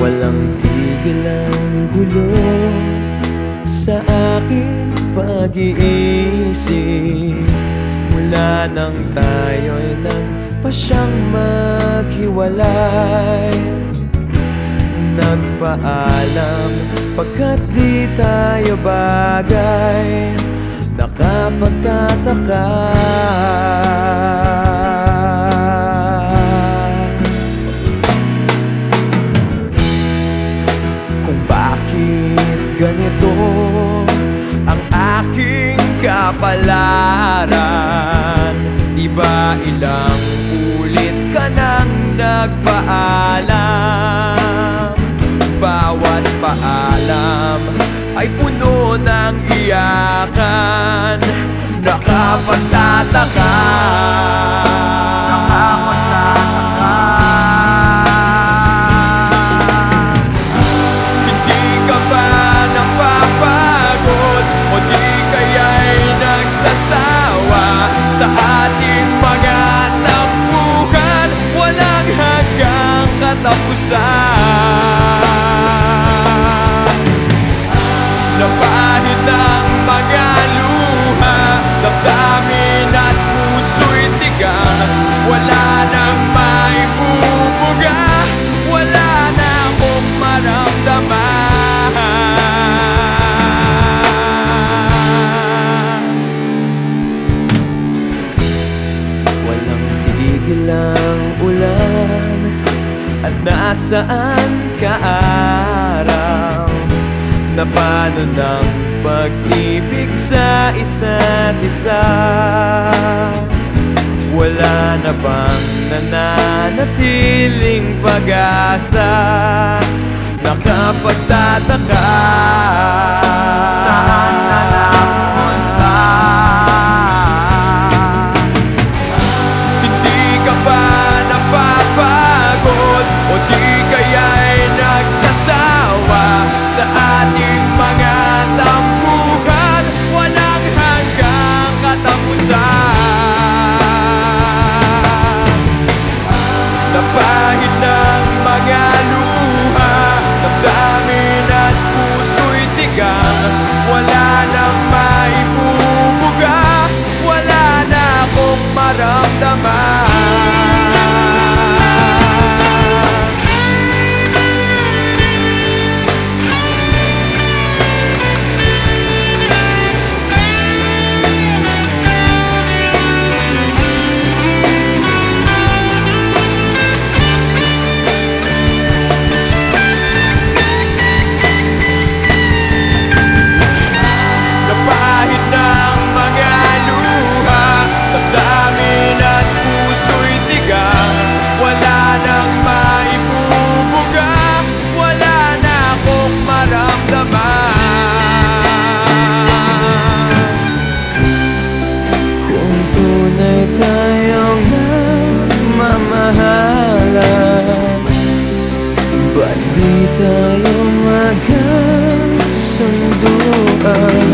Walang tigil ang gulo sa aking pag-iisip. Mula nang tayo'y nagpasyang maghiwalay. Nagpaalam pagkat di tayo bagay Nakapagtataka kapalaran Di ilang ulit ka nang nagpaalam. Bawat paalam ay puno ng iyakan. Nakapagtataka katapusan Napahid ng mga luha Damdamin at puso'y Wala nang maibubuga Wala na akong maramdaman. Walang tigil ang ulan At nasaan ka araw Na paano ng pag-ibig sa isa't isa? Wala na bang nananatiling pag-asa? Nakapagtataka mga tampuhan Walang hanggang katapusan. Napahid ng at puso'y tigang. Wala nang maipubuga Wala na akong maramdaman. earth